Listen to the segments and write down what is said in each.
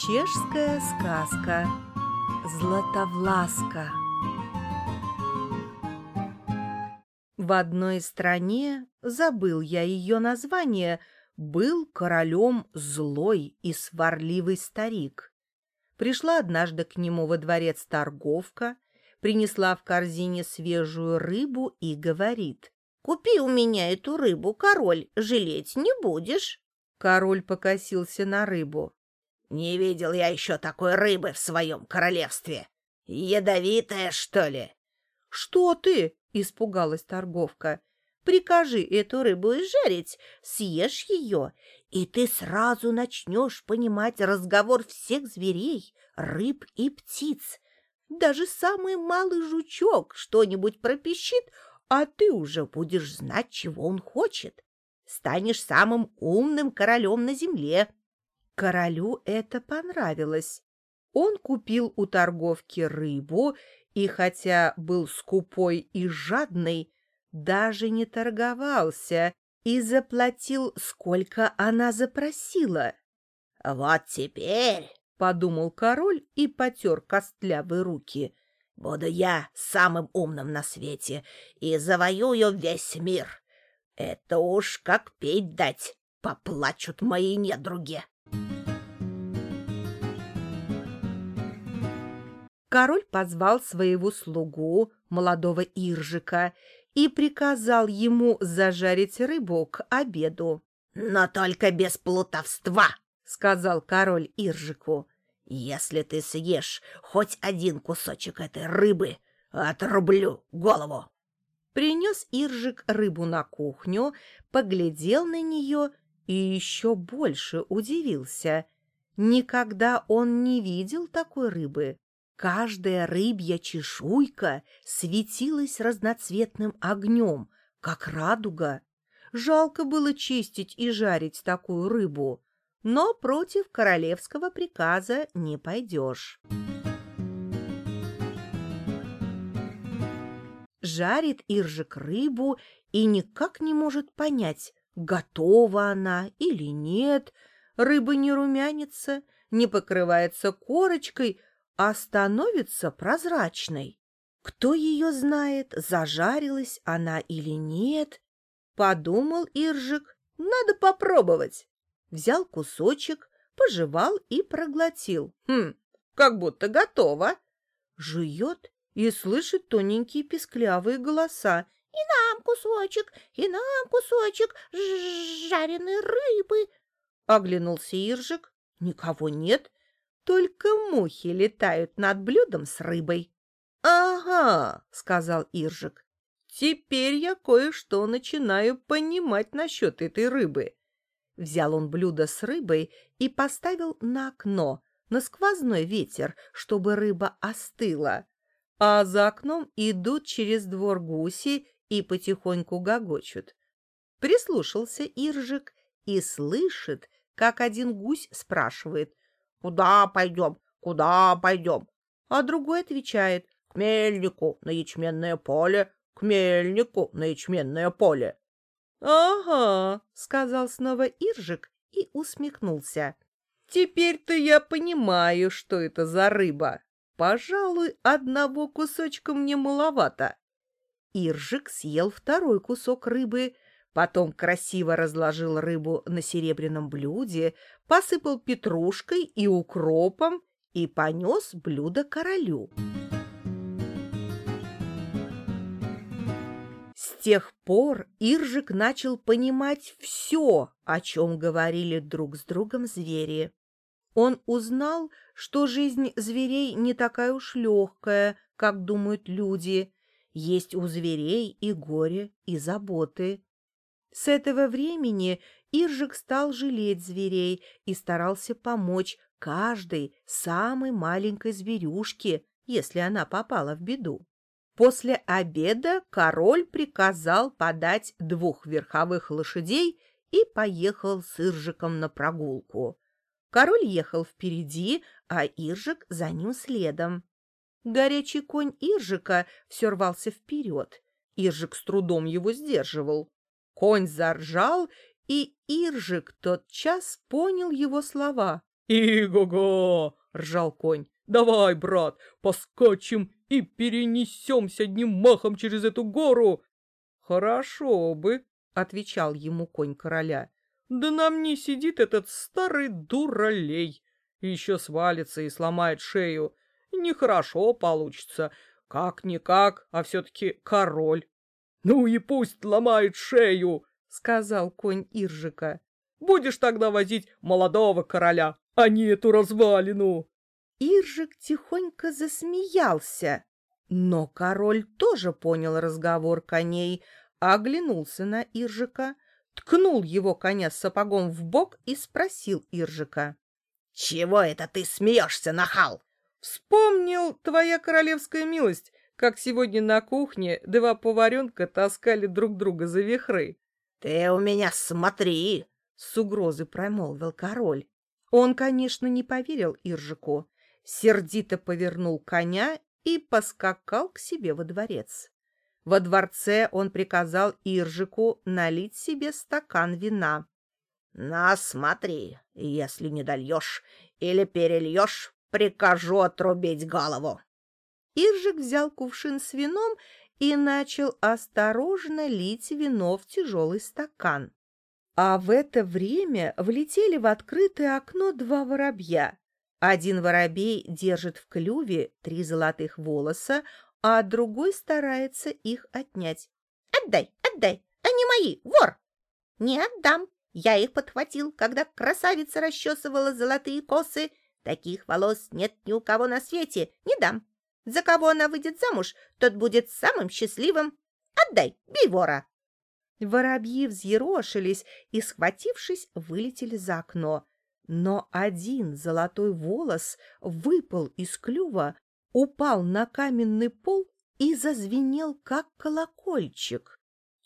Чешская сказка Златовласка В одной стране, забыл я ее название, был королем злой и сварливый старик. Пришла однажды к нему во дворец торговка, принесла в корзине свежую рыбу и говорит. «Купи у меня эту рыбу, король, жалеть не будешь». Король покосился на рыбу. «Не видел я еще такой рыбы в своем королевстве. Ядовитая, что ли?» «Что ты?» — испугалась торговка. «Прикажи эту рыбу изжарить, съешь ее, и ты сразу начнешь понимать разговор всех зверей, рыб и птиц. Даже самый малый жучок что-нибудь пропищит, а ты уже будешь знать, чего он хочет. Станешь самым умным королем на земле». Королю это понравилось. Он купил у торговки рыбу и, хотя был скупой и жадный, даже не торговался и заплатил, сколько она запросила. «Вот теперь», — подумал король и потер костлявые руки, — «буду я самым умным на свете и завоюю весь мир. Это уж как петь дать, поплачут мои недруги». Король позвал своего слугу, молодого Иржика, и приказал ему зажарить рыбу к обеду. — Но только без плутовства, — сказал король Иржику. — Если ты съешь хоть один кусочек этой рыбы, отрублю голову. Принес Иржик рыбу на кухню, поглядел на нее и еще больше удивился. Никогда он не видел такой рыбы. Каждая рыбья чешуйка светилась разноцветным огнем, как радуга. Жалко было чистить и жарить такую рыбу, но против королевского приказа не пойдешь. Жарит Иржик рыбу и никак не может понять, готова она или нет. Рыба не румянится, не покрывается корочкой, а становится прозрачной. Кто ее знает, зажарилась она или нет? Подумал Иржик, надо попробовать. Взял кусочек, пожевал и проглотил. Хм, как будто готово. Жует и слышит тоненькие песклявые голоса. «И нам кусочек, и нам кусочек жареной рыбы!» Оглянулся Иржик. Никого нет, только мухи летают над блюдом с рыбой. — Ага, — сказал Иржик, — теперь я кое-что начинаю понимать насчет этой рыбы. Взял он блюдо с рыбой и поставил на окно, на сквозной ветер, чтобы рыба остыла. А за окном идут через двор гуси и потихоньку гогочут. Прислушался Иржик и слышит, как один гусь спрашивает, Куда пойдем? Куда пойдем? А другой отвечает, к мельнику на ячменное поле, к мельнику на ячменное поле. — Ага, — сказал снова Иржик и усмехнулся. — Теперь-то я понимаю, что это за рыба. Пожалуй, одного кусочка мне маловато. Иржик съел второй кусок рыбы, Потом красиво разложил рыбу на серебряном блюде, посыпал петрушкой и укропом и понес блюдо королю. С тех пор Иржик начал понимать все, о чем говорили друг с другом звери. Он узнал, что жизнь зверей не такая уж легкая, как думают люди. Есть у зверей и горе, и заботы. С этого времени Иржик стал жалеть зверей и старался помочь каждой самой маленькой зверюшке, если она попала в беду. После обеда король приказал подать двух верховых лошадей и поехал с Иржиком на прогулку. Король ехал впереди, а Иржик за ним следом. Горячий конь Иржика все рвался вперед. Иржик с трудом его сдерживал. Конь заржал, и Иржик тотчас понял его слова «И-го-го!» — ржал конь. «Давай, брат, поскочим и перенесемся одним махом через эту гору!» «Хорошо бы», — отвечал ему конь короля. «Да нам не сидит этот старый дуралей. Еще свалится и сломает шею. Нехорошо получится. Как-никак, а все-таки король». «Ну и пусть ломает шею», — сказал конь Иржика. «Будешь тогда возить молодого короля, а не эту развалину». Иржик тихонько засмеялся, но король тоже понял разговор коней, оглянулся на Иржика, ткнул его коня сапогом в бок и спросил Иржика. — Чего это ты смеешься, нахал? — Вспомнил, твоя королевская милость, как сегодня на кухне два поваренка таскали друг друга за вихры. — Ты у меня смотри! — с угрозой промолвил король. Он, конечно, не поверил Иржику, сердито повернул коня и поскакал к себе во дворец. Во дворце он приказал Иржику налить себе стакан вина. — На, смотри, если не дольешь или перельешь, прикажу отрубить голову. Иржик взял кувшин с вином и начал осторожно лить вино в тяжелый стакан. А в это время влетели в открытое окно два воробья. Один воробей держит в клюве три золотых волоса, а другой старается их отнять. «Отдай, отдай! Они мои! Вор!» «Не отдам! Я их подхватил, когда красавица расчесывала золотые косы. Таких волос нет ни у кого на свете. Не дам! За кого она выйдет замуж, тот будет самым счастливым. Отдай, бей вора!» Воробьи взъерошились и, схватившись, вылетели за окно. Но один золотой волос выпал из клюва, упал на каменный пол и зазвенел, как колокольчик.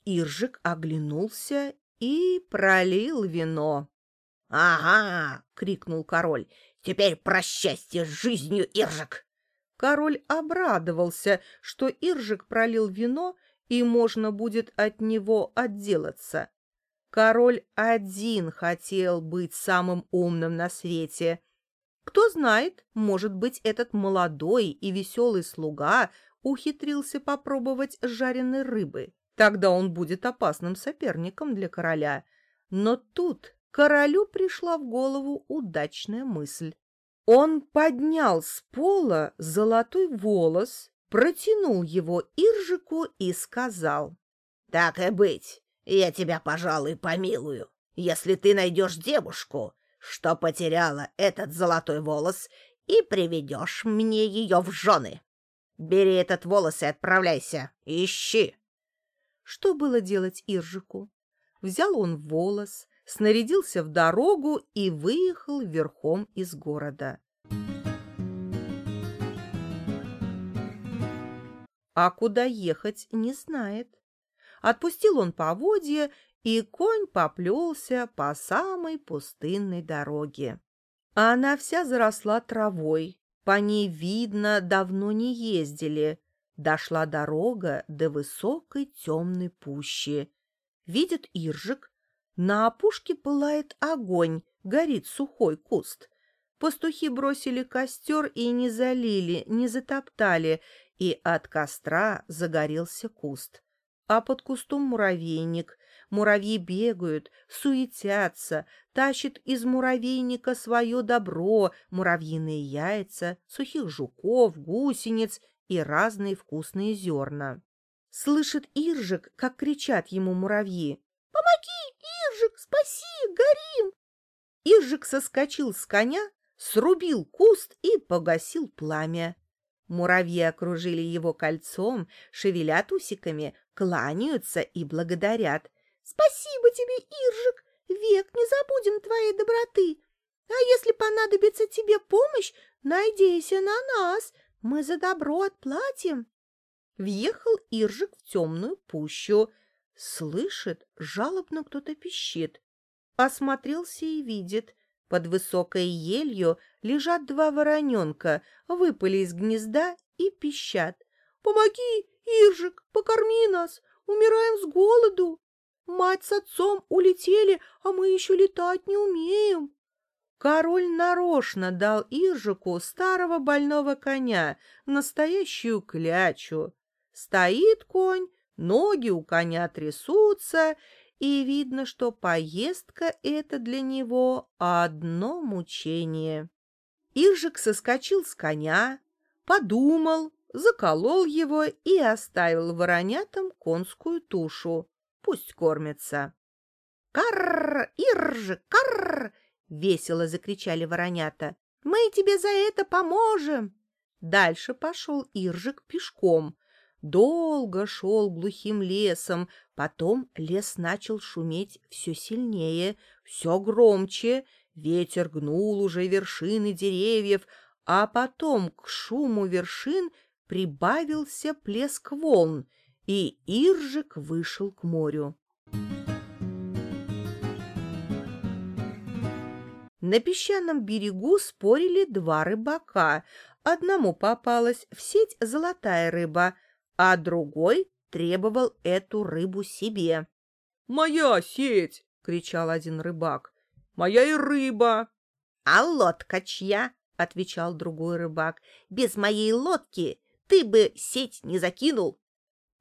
Иржик оглянулся и пролил вино. — Ага! — крикнул король. — Теперь прощайся с жизнью, Иржик! Король обрадовался, что Иржик пролил вино, и можно будет от него отделаться. Король один хотел быть самым умным на свете. Кто знает, может быть, этот молодой и веселый слуга ухитрился попробовать жареной рыбы. Тогда он будет опасным соперником для короля. Но тут королю пришла в голову удачная мысль. Он поднял с пола золотой волос, протянул его Иржику и сказал. — Так и быть, я тебя, пожалуй, помилую, если ты найдешь девушку, что потеряла этот золотой волос, и приведешь мне ее в жены. Бери этот волос и отправляйся, ищи. Что было делать Иржику? Взял он волос, снарядился в дорогу и выехал верхом из города. А куда ехать, не знает. Отпустил он поводья, и конь поплелся по самой пустынной дороге. А она вся заросла травой, по ней, видно, давно не ездили. Дошла дорога до высокой темной пущи. Видит Иржик, на опушке пылает огонь, горит сухой куст. Пастухи бросили костер и не залили, не затоптали, и от костра загорелся куст а под кустом муравейник. Муравьи бегают, суетятся, тащат из муравейника свое добро, муравьиные яйца, сухих жуков, гусениц и разные вкусные зерна. Слышит Иржик, как кричат ему муравьи. «Помоги, Иржик, спаси, горим!» Иржик соскочил с коня, срубил куст и погасил пламя. Муравьи окружили его кольцом, шевелят усиками, кланяются и благодарят. «Спасибо тебе, Иржик! Век не забудем твоей доброты! А если понадобится тебе помощь, надейся на нас, мы за добро отплатим!» Въехал Иржик в темную пущу. Слышит, жалобно кто-то пищит. Осмотрелся и видит. Под высокой елью лежат два вороненка, выпали из гнезда и пищат. «Помоги, Иржик, покорми нас, умираем с голоду. Мать с отцом улетели, а мы еще летать не умеем». Король нарочно дал Иржику старого больного коня, настоящую клячу. Стоит конь, ноги у коня трясутся, и видно, что поездка — это для него одно мучение. Иржик соскочил с коня, подумал, заколол его и оставил воронятам конскую тушу. Пусть кормятся. «Карр! Иржик, карр!» — весело закричали воронята. «Мы тебе за это поможем!» Дальше пошел Иржик пешком. Долго шел глухим лесом, потом лес начал шуметь все сильнее, все громче, ветер гнул уже вершины деревьев, а потом к шуму вершин прибавился плеск волн, и Иржик вышел к морю. На песчаном берегу спорили два рыбака. Одному попалась в сеть золотая рыба, а другой требовал эту рыбу себе. «Моя сеть!» — кричал один рыбак. «Моя и рыба!» «А лодка чья?» — отвечал другой рыбак. «Без моей лодки ты бы сеть не закинул!»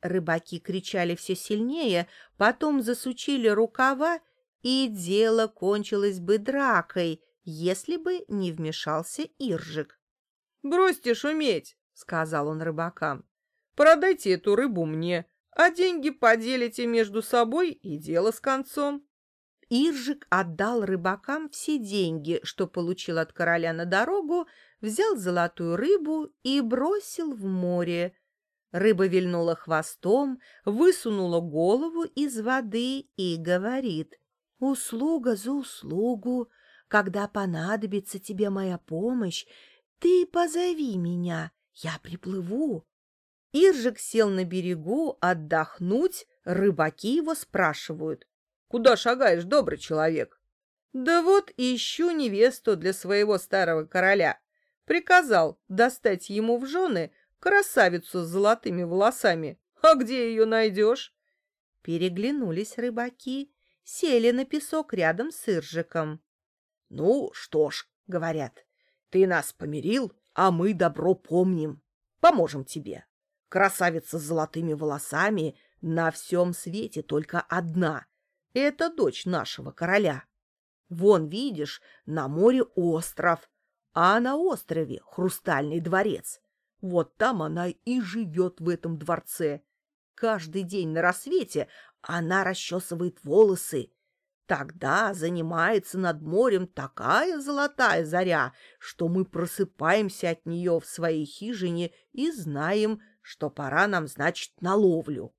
Рыбаки кричали все сильнее, потом засучили рукава и дело кончилось бы дракой, если бы не вмешался Иржик. — Бросьте шуметь, — сказал он рыбакам. — Продайте эту рыбу мне, а деньги поделите между собой и дело с концом. Иржик отдал рыбакам все деньги, что получил от короля на дорогу, взял золотую рыбу и бросил в море. Рыба вильнула хвостом, высунула голову из воды и говорит — Услуга за услугу. Когда понадобится тебе моя помощь, ты позови меня, я приплыву. Иржик сел на берегу отдохнуть, рыбаки его спрашивают. — Куда шагаешь, добрый человек? — Да вот ищу невесту для своего старого короля. Приказал достать ему в жены красавицу с золотыми волосами. А где ее найдешь? Переглянулись рыбаки сели на песок рядом с Иржиком. — Ну что ж, — говорят, — ты нас помирил, а мы добро помним. Поможем тебе. Красавица с золотыми волосами на всем свете только одна. Это дочь нашего короля. Вон, видишь, на море остров, а на острове хрустальный дворец. Вот там она и живет в этом дворце. Каждый день на рассвете она расчесывает волосы. Тогда занимается над морем такая золотая заря, что мы просыпаемся от нее в своей хижине и знаем, что пора нам, значит, на ловлю.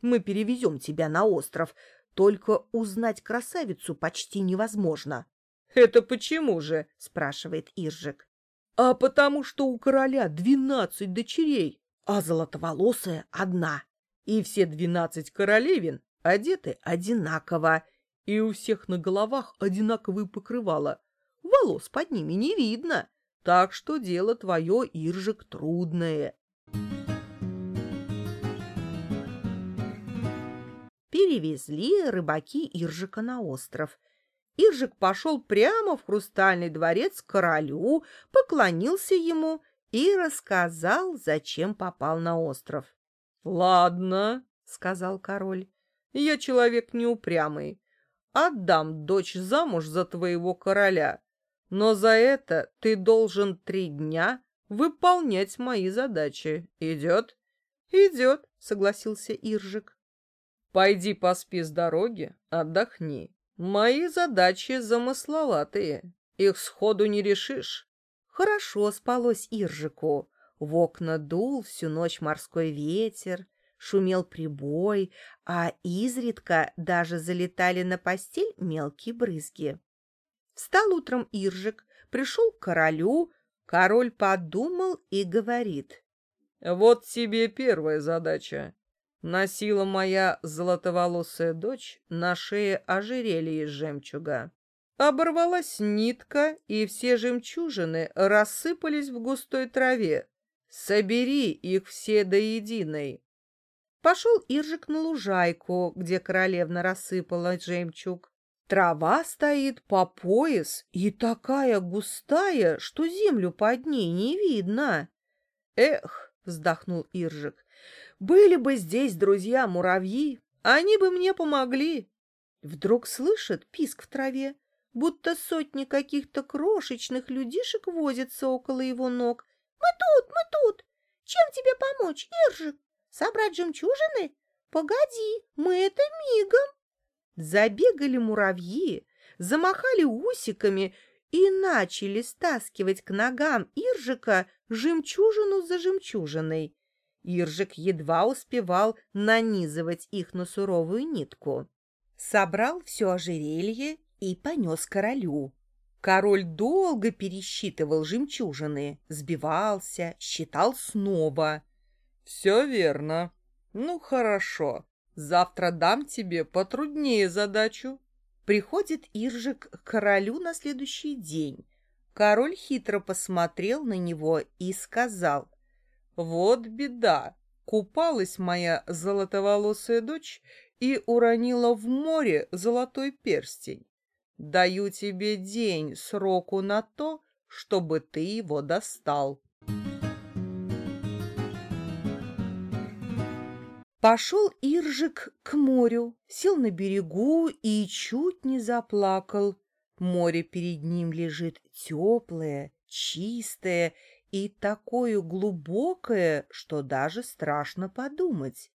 Мы перевезем тебя на остров, только узнать красавицу почти невозможно. — Это почему же? — спрашивает Иржик. — А потому что у короля двенадцать дочерей, а золотоволосая одна и все двенадцать королевин одеты одинаково, и у всех на головах одинаковые покрывала. Волос под ними не видно, так что дело твое, Иржик, трудное. Перевезли рыбаки Иржика на остров. Иржик пошел прямо в хрустальный дворец к королю, поклонился ему и рассказал, зачем попал на остров. «Ладно», — сказал король, — «я человек неупрямый. Отдам дочь замуж за твоего короля, но за это ты должен три дня выполнять мои задачи. Идет?» «Идет», — согласился Иржик. «Пойди поспи с дороги, отдохни. Мои задачи замысловатые, их сходу не решишь». Хорошо спалось Иржику. В окна дул всю ночь морской ветер, шумел прибой, а изредка даже залетали на постель мелкие брызги. Встал утром Иржик, пришел к королю, король подумал и говорит. — Вот тебе первая задача. Носила моя золотоволосая дочь на шее ожерелье из жемчуга. Оборвалась нитка, и все жемчужины рассыпались в густой траве. Собери их все до единой. Пошел Иржик на лужайку, где королевна рассыпала жемчуг. Трава стоит по пояс и такая густая, что землю под ней не видно. Эх, вздохнул Иржик, были бы здесь друзья-муравьи, они бы мне помогли. Вдруг слышит писк в траве, будто сотни каких-то крошечных людишек возятся около его ног. «Мы тут, мы тут! Чем тебе помочь, Иржик? Собрать жемчужины? Погоди, мы это мигом!» Забегали муравьи, замахали усиками и начали стаскивать к ногам Иржика жемчужину за жемчужиной. Иржик едва успевал нанизывать их на суровую нитку. Собрал все ожерелье и понес королю. Король долго пересчитывал жемчужины, сбивался, считал снова. — Все верно. Ну, хорошо. Завтра дам тебе потруднее задачу. Приходит Иржик к королю на следующий день. Король хитро посмотрел на него и сказал, «Вот беда, купалась моя золотоволосая дочь и уронила в море золотой перстень. Даю тебе день сроку на то, чтобы ты его достал». Пошел Иржик к морю, сел на берегу и чуть не заплакал. Море перед ним лежит теплое, чистое и такое глубокое, что даже страшно подумать.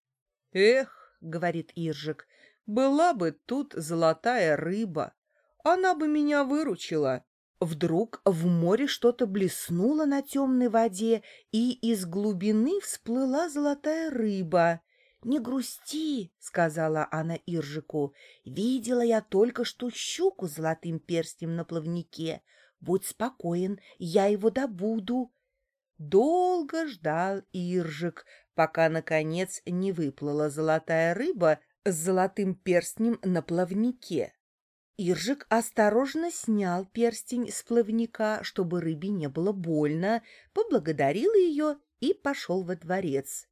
«Эх», — говорит Иржик, — «была бы тут золотая рыба, она бы меня выручила». Вдруг в море что-то блеснуло на темной воде, и из глубины всплыла золотая рыба — «Не грусти», — сказала она Иржику. «Видела я только что щуку с золотым перстнем на плавнике. Будь спокоен, я его добуду». Долго ждал Иржик, пока, наконец, не выплыла золотая рыба с золотым перстнем на плавнике. Иржик осторожно снял перстень с плавника, чтобы рыбе не было больно, поблагодарил ее и пошел во дворец.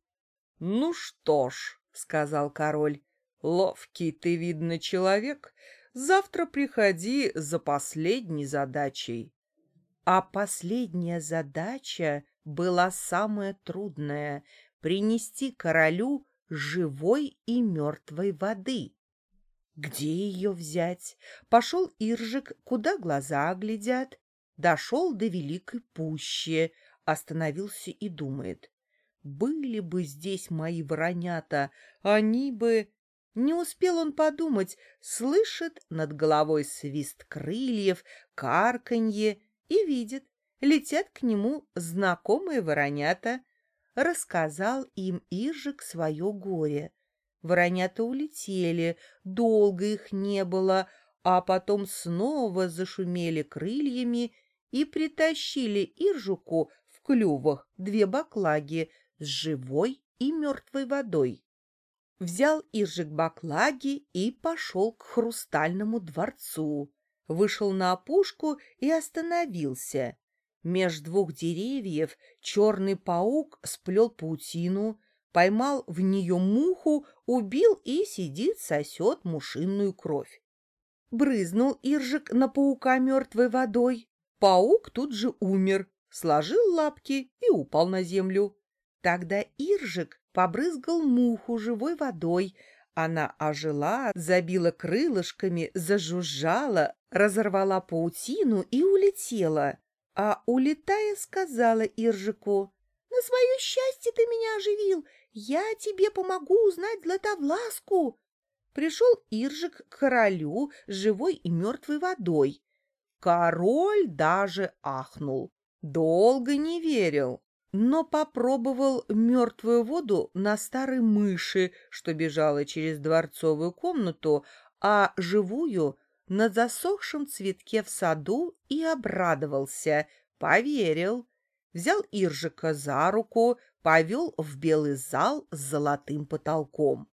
«Ну что ж», — сказал король, — «ловкий ты, видно, человек. Завтра приходи за последней задачей». А последняя задача была самая трудная — принести королю живой и мертвой воды. Где ее взять? Пошел Иржик, куда глаза глядят. Дошел до Великой Пущи, остановился и думает. Были бы здесь мои воронята, они бы... Не успел он подумать, слышит над головой свист крыльев, карканье и видит, летят к нему знакомые воронята. Рассказал им Иржик свое горе. Воронята улетели, долго их не было, а потом снова зашумели крыльями и притащили Иржуку в клювах две баклаги с живой и мертвой водой. Взял Иржик баклаги и пошел к хрустальному дворцу. Вышел на опушку и остановился. Меж двух деревьев черный паук сплел паутину, поймал в нее муху, убил и сидит, сосет мушинную кровь. Брызнул Иржик на паука мертвой водой. Паук тут же умер, сложил лапки и упал на землю. Тогда Иржик побрызгал муху живой водой. Она ожила, забила крылышками, зажужжала, разорвала паутину и улетела. А, улетая, сказала Иржику, «На свое счастье ты меня оживил, я тебе помогу узнать Златовласку». Пришел Иржик к королю живой и мертвой водой. Король даже ахнул. Долго не верил но попробовал мертвую воду на старой мыши, что бежала через дворцовую комнату, а живую — на засохшем цветке в саду и обрадовался, поверил. Взял Иржика за руку, повел в белый зал с золотым потолком.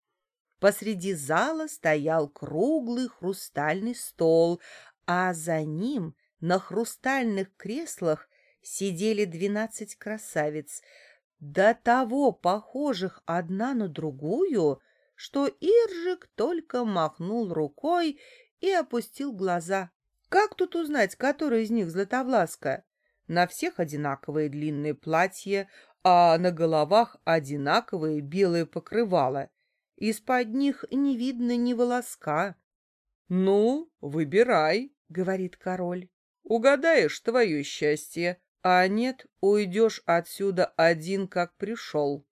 Посреди зала стоял круглый хрустальный стол, а за ним на хрустальных креслах сидели двенадцать красавиц, до того похожих одна на другую, что Иржик только махнул рукой, и опустил глаза. Как тут узнать, который из них Златовласка? На всех одинаковые длинные платья, а на головах одинаковые белые покрывала. Из-под них не видно ни волоска. — Ну, выбирай, — говорит король. — Угадаешь твое счастье, а нет, уйдешь отсюда один, как пришел.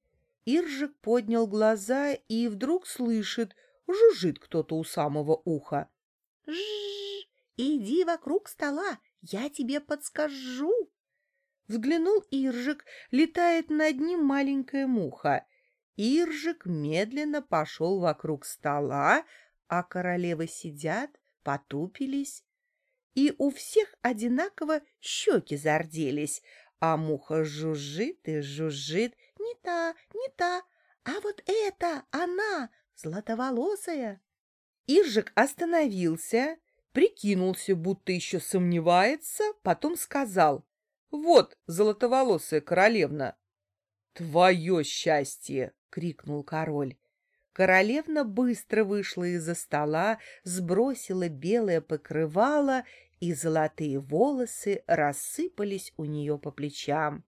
Иржик поднял глаза и вдруг слышит, жужжит кто-то у самого уха. — Жжж, иди вокруг стола, я тебе подскажу. Взглянул Иржик, летает над ним маленькая муха. Иржик медленно пошел вокруг стола, а королевы сидят, потупились. И у всех одинаково щеки зарделись, а муха жужжит и жужжит. Не та, не та, а вот это она, златоволосая. Иржик остановился, прикинулся, будто еще сомневается, потом сказал, «Вот, золотоволосая королевна!» «Твое счастье!» — крикнул король. Королевна быстро вышла из-за стола, сбросила белое покрывало, и золотые волосы рассыпались у нее по плечам.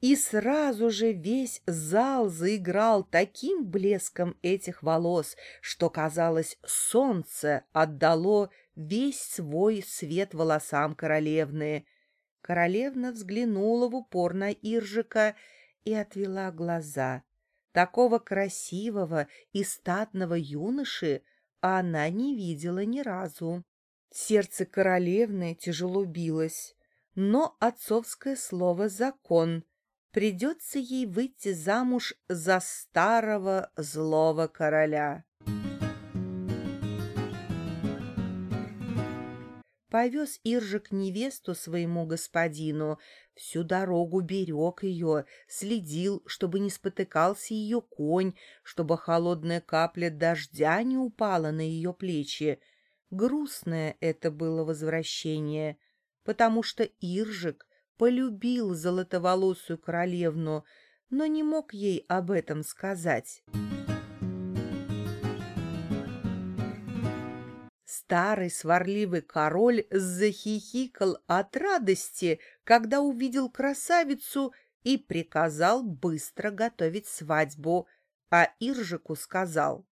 И сразу же весь зал заиграл таким блеском этих волос, что, казалось, солнце отдало весь свой свет волосам королевны. Королевна взглянула в упор на Иржика и отвела глаза. Такого красивого и статного юноши она не видела ни разу. Сердце королевны тяжело билось, но отцовское слово — закон. Придется ей выйти замуж за старого злого короля. Повез Иржик невесту своему господину, всю дорогу берег ее, следил, чтобы не спотыкался ее конь, чтобы холодная капля дождя не упала на ее плечи. Грустное это было возвращение, потому что Иржик полюбил золотоволосую королевну, но не мог ей об этом сказать. Старый сварливый король захихикал от радости, когда увидел красавицу и приказал быстро готовить свадьбу, а Иржику сказал,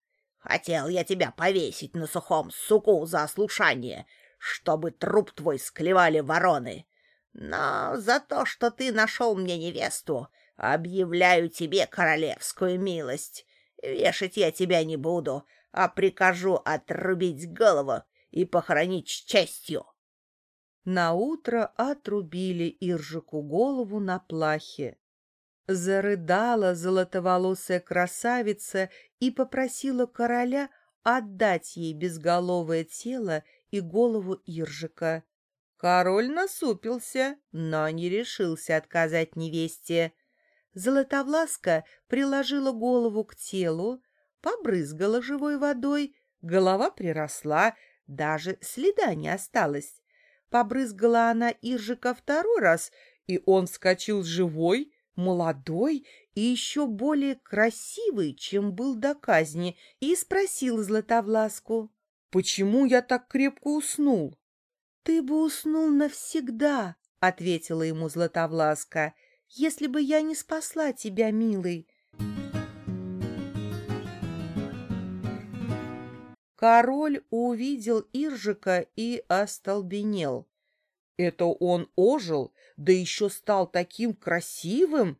«Хотел я тебя повесить на сухом суку за ослушание, чтобы труп твой склевали вороны. Но за то, что ты нашел мне невесту, объявляю тебе королевскую милость. Вешать я тебя не буду, а прикажу отрубить голову и похоронить с честью. Наутро отрубили Иржику голову на плахе. Зарыдала золотоволосая красавица и попросила короля отдать ей безголовое тело и голову Иржика. Король насупился, но не решился отказать невесте. Золотовласка приложила голову к телу, побрызгала живой водой, голова приросла, даже следа не осталось. Побрызгала она Иржика второй раз, и он вскочил живой, молодой и еще более красивый, чем был до казни, и спросил Златовласку, «Почему я так крепко уснул?» «Ты бы уснул навсегда», — ответила ему Златовласка, «если бы я не спасла тебя, милый. Король увидел Иржика и остолбенел. Это он ожил, да еще стал таким красивым.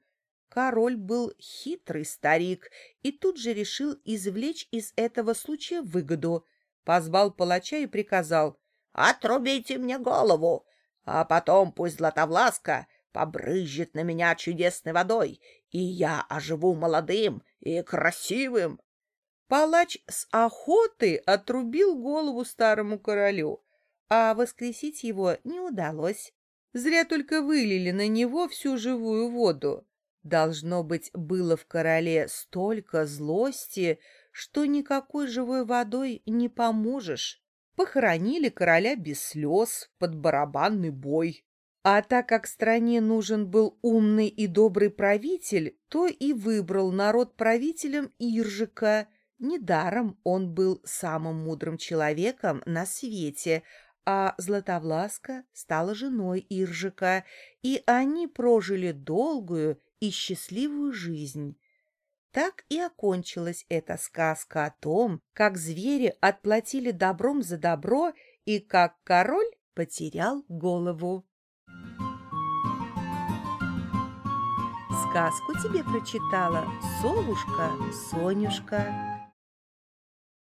Король был хитрый старик и тут же решил извлечь из этого случая выгоду. Позвал палача и приказал «Отрубите мне голову, а потом пусть Златовласка побрызжет на меня чудесной водой, и я оживу молодым и красивым». Палач с охоты отрубил голову старому королю, а воскресить его не удалось. Зря только вылили на него всю живую воду. Должно быть, было в короле столько злости, что никакой живой водой не поможешь. Похоронили короля без слез, под барабанный бой. А так как стране нужен был умный и добрый правитель, то и выбрал народ правителем Иржика — недаром он был самым мудрым человеком на свете, а Златовласка стала женой Иржика, и они прожили долгую и счастливую жизнь. Так и окончилась эта сказка о том, как звери отплатили добром за добро и как король потерял голову. Сказку тебе прочитала совушка Сонюшка.